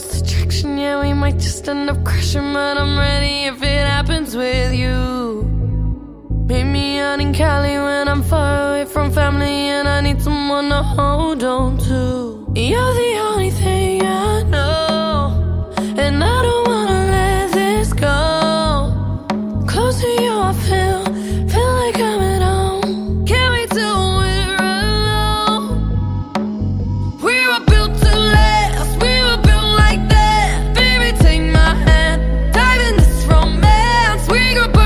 this attraction. Yeah, we might just end up crashing, but I'm ready if it happens with you. Meet me out in Cali when I'm far away from family and I need someone to hold on to. You're the only thing I know, and I don't wanna let this go. Close to you, I feel romance.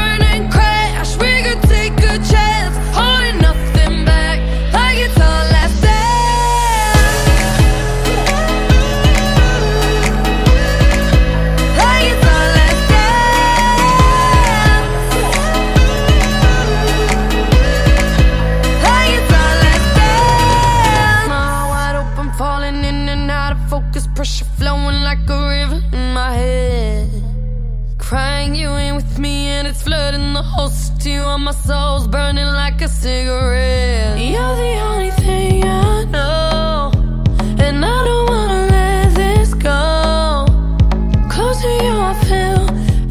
It's flooding the whole city while my soul's burning like a cigarette. You're the only thing I know, and I don't wanna let this go. Close to you, I feel,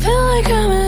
feel like I'm